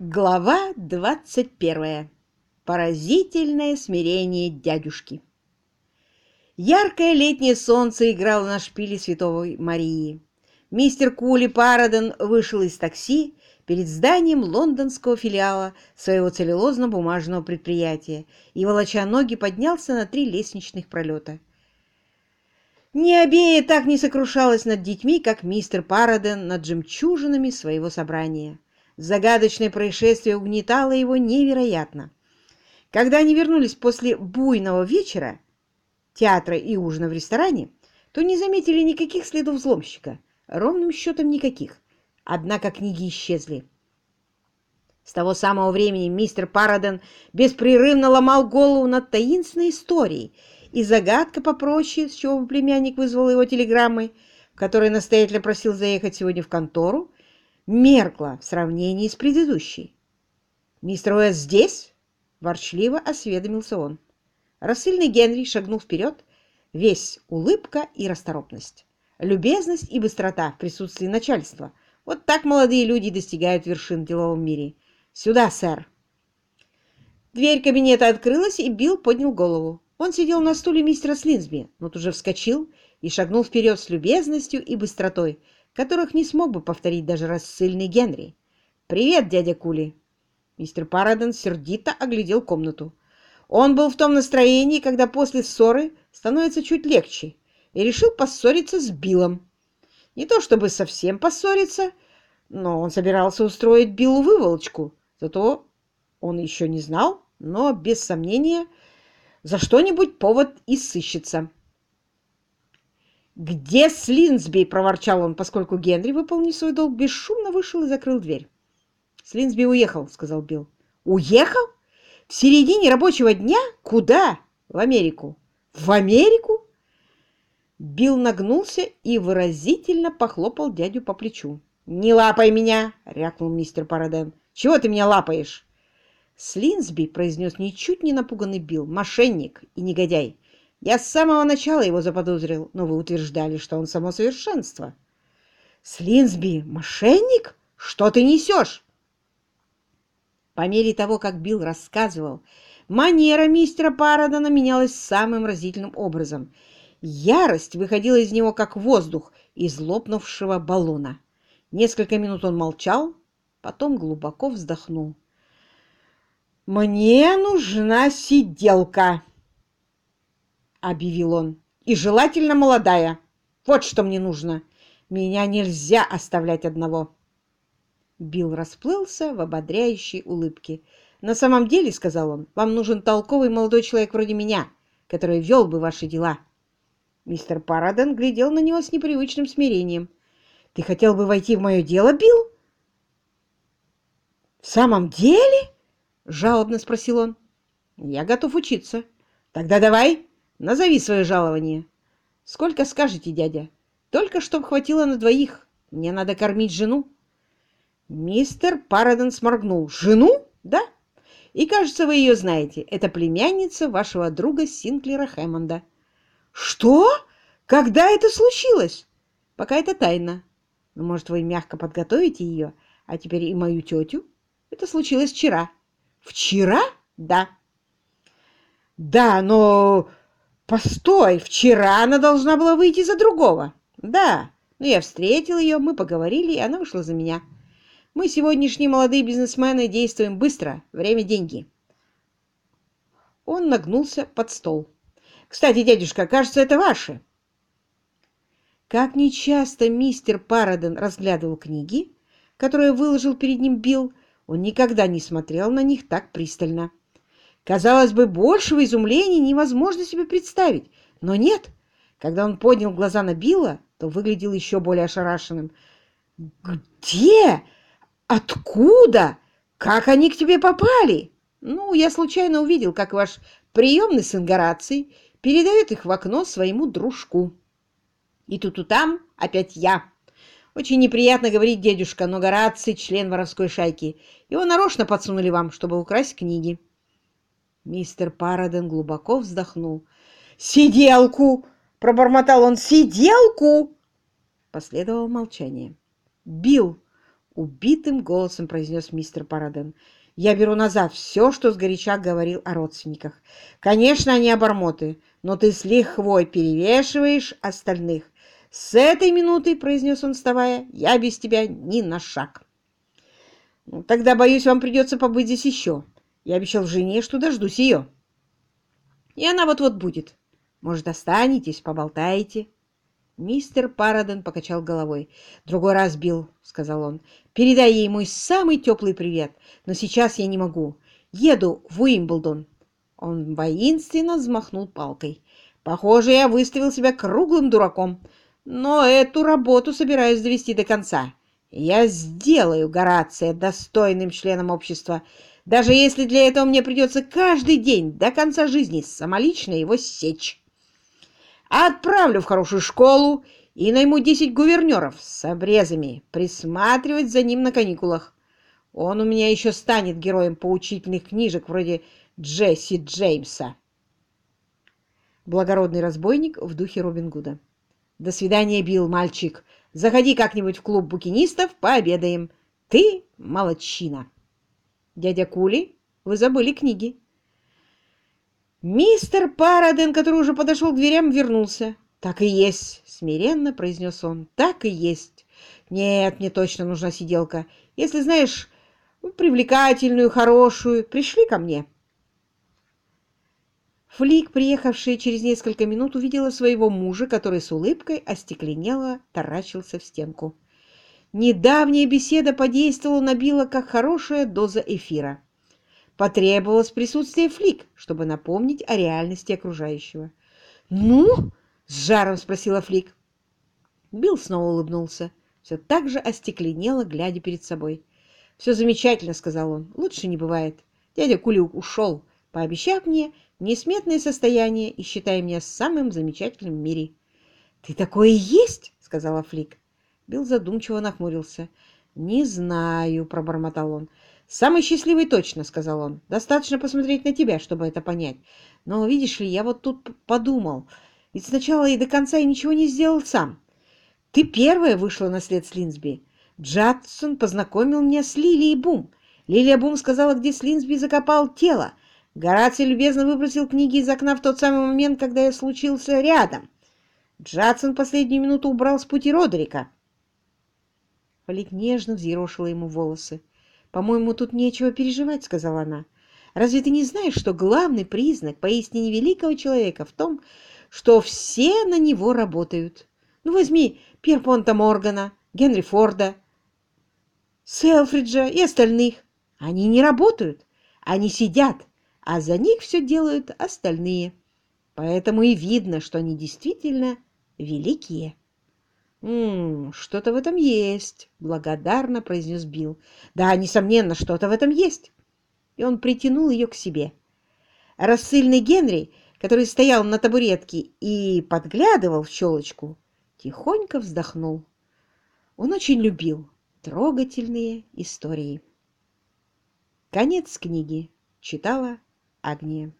Глава 21. Поразительное смирение дядюшки. Яркое летнее солнце играло на шпиле Святой Марии. Мистер Кули Параден вышел из такси перед зданием лондонского филиала своего целлюлозно-бумажного предприятия и, волоча ноги, поднялся на три лестничных пролета. Ни обея так не сокрушалась над детьми, как мистер Параден над жемчужинами своего собрания. Загадочное происшествие угнетало его невероятно. Когда они вернулись после буйного вечера, театра и ужина в ресторане, то не заметили никаких следов взломщика. Ровным счетом никаких. Однако книги исчезли. С того самого времени мистер Параден беспрерывно ломал голову над таинственной историей, и загадка попроще, с чего племянник вызвал его телеграммой, в настоятельно просил заехать сегодня в контору, меркла в сравнении с предыдущей. «Мистер Уэст здесь?» — ворчливо осведомился он. Рассыльный Генри шагнул вперед, весь улыбка и расторопность. Любезность и быстрота в присутствии начальства. Вот так молодые люди достигают вершин в деловом мире. «Сюда, сэр!» Дверь кабинета открылась, и Билл поднял голову. Он сидел на стуле мистера Слинсби, но тут же вскочил и шагнул вперед с любезностью и быстротой, которых не смог бы повторить даже рассыльный Генри. «Привет, дядя Кули!» Мистер Параден сердито оглядел комнату. Он был в том настроении, когда после ссоры становится чуть легче, и решил поссориться с Биллом. Не то чтобы совсем поссориться, но он собирался устроить Биллу выволочку. Зато он еще не знал, но, без сомнения, за что-нибудь повод и сыщется. «Где Слинсби?» — проворчал он, поскольку Генри, выполнив свой долг, бесшумно вышел и закрыл дверь. «Слинсби уехал», — сказал Билл. «Уехал? В середине рабочего дня? Куда?» «В Америку». «В Америку?» Билл нагнулся и выразительно похлопал дядю по плечу. «Не лапай меня!» — рякнул мистер Параден. «Чего ты меня лапаешь?» Слинсби произнес ничуть не напуганный Билл. «Мошенник и негодяй. Я с самого начала его заподозрил, но вы утверждали, что он само совершенство. Слинсби, мошенник? Что ты несешь? По мере того, как Билл рассказывал, манера мистера Парадона менялась самым разительным образом. Ярость выходила из него, как воздух из лопнувшего баллона. Несколько минут он молчал, потом глубоко вздохнул. «Мне нужна сиделка!» Объявил он. «И желательно молодая. Вот что мне нужно. Меня нельзя оставлять одного». Билл расплылся в ободряющей улыбке. «На самом деле, — сказал он, — вам нужен толковый молодой человек вроде меня, который вел бы ваши дела». Мистер Параден глядел на него с непривычным смирением. «Ты хотел бы войти в мое дело, Билл?» «В самом деле?» — жалобно спросил он. «Я готов учиться. Тогда давай, Назови свое жалование. Сколько скажете, дядя? Только чтоб хватило на двоих. Мне надо кормить жену. Мистер Параден сморгнул. Жену? Да. И, кажется, вы ее знаете. Это племянница вашего друга Синклера Хэммонда. Что? Когда это случилось? Пока это тайна. Но, может, вы мягко подготовите ее, а теперь и мою тетю? Это случилось вчера. Вчера? Да. Да, но Постой, вчера она должна была выйти за другого. Да, но я встретил ее, мы поговорили, и она вышла за меня. Мы сегодняшние молодые бизнесмены действуем быстро, время – деньги. Он нагнулся под стол. Кстати, дядюшка, кажется, это ваши. Как нечасто мистер Параден разглядывал книги, которые выложил перед ним Билл, он никогда не смотрел на них так пристально. Казалось бы, большего изумления невозможно себе представить. Но нет. Когда он поднял глаза на Билла, то выглядел еще более ошарашенным. «Где? Откуда? Как они к тебе попали?» «Ну, я случайно увидел, как ваш приемный сын Гораций передает их в окно своему дружку. И тут и там опять я. Очень неприятно говорить, дедушка, но Гораций — член воровской шайки. Его нарочно подсунули вам, чтобы украсть книги». Мистер Параден глубоко вздохнул. «Сиделку!» — пробормотал он. «Сиделку!» Последовало молчание. Билл — убитым голосом произнес мистер Параден. «Я беру назад все, что сгоряча говорил о родственниках. Конечно, они обормоты, но ты с лихвой перевешиваешь остальных. С этой минуты, — произнес он, вставая, — я без тебя ни на шаг». «Ну, «Тогда, боюсь, вам придется побыть здесь еще. Я обещал жене, что дождусь ее». «И она вот-вот будет. Может, останетесь, поболтаете?» Мистер Параден покачал головой. «Другой раз, Билл», — сказал он. «Передай ей мой самый теплый привет, но сейчас я не могу. Еду в Уимблдон». Он воинственно взмахнул палкой. «Похоже, я выставил себя круглым дураком, но эту работу собираюсь довести до конца. Я сделаю Горация достойным членом общества, даже если для этого мне придется каждый день до конца жизни самолично его сечь» отправлю в хорошую школу и найму десять гувернеров с обрезами присматривать за ним на каникулах. Он у меня еще станет героем поучительных книжек вроде Джесси Джеймса. Благородный разбойник в духе Робин Гуда. До свидания, Билл, мальчик. Заходи как-нибудь в клуб букинистов, пообедаем. Ты молодчина. Дядя Кули, вы забыли книги. Мистер Параден, который уже подошел к дверям, вернулся. «Так и есть», — смиренно произнес он. «Так и есть. Нет, мне точно нужна сиделка. Если знаешь, привлекательную, хорошую, пришли ко мне». Флик, приехавшая через несколько минут, увидела своего мужа, который с улыбкой остекленело таращился в стенку. Недавняя беседа подействовала на Билла как хорошая доза эфира. Потребовалось присутствие Флик, чтобы напомнить о реальности окружающего. «Ну?» — с жаром спросила Флик. Билл снова улыбнулся, все так же остекленело, глядя перед собой. «Все замечательно», — сказал он. «Лучше не бывает. Дядя Кулюк ушел, пообещав мне несметное состояние и считая меня самым замечательным в мире». «Ты такое и есть?» — сказала Флик. Билл задумчиво нахмурился. «Не знаю», — пробормотал он. «Самый счастливый точно», — сказал он. «Достаточно посмотреть на тебя, чтобы это понять. Но, видишь ли, я вот тут подумал. Ведь сначала и до конца я ничего не сделал сам. Ты первая вышла на след Слинсби. Джадсон познакомил меня с Лилией Бум. Лилия Бум сказала, где Слинсби закопал тело. Гораций любезно выбросил книги из окна в тот самый момент, когда я случился рядом. Джадсон последнюю минуту убрал с пути Родерика». Фалик нежно взъерошила ему волосы. «По-моему, тут нечего переживать», — сказала она. «Разве ты не знаешь, что главный признак поистине великого человека в том, что все на него работают? Ну, возьми Перпонта Моргана, Генри Форда, Селфриджа и остальных. Они не работают, они сидят, а за них все делают остальные. Поэтому и видно, что они действительно великие». «М-м, что-то в этом есть», — благодарно произнес Билл. «Да, несомненно, что-то в этом есть». И он притянул ее к себе. Рассыльный Генри, который стоял на табуретке и подглядывал в щелочку, тихонько вздохнул. Он очень любил трогательные истории. Конец книги. Читала Агния.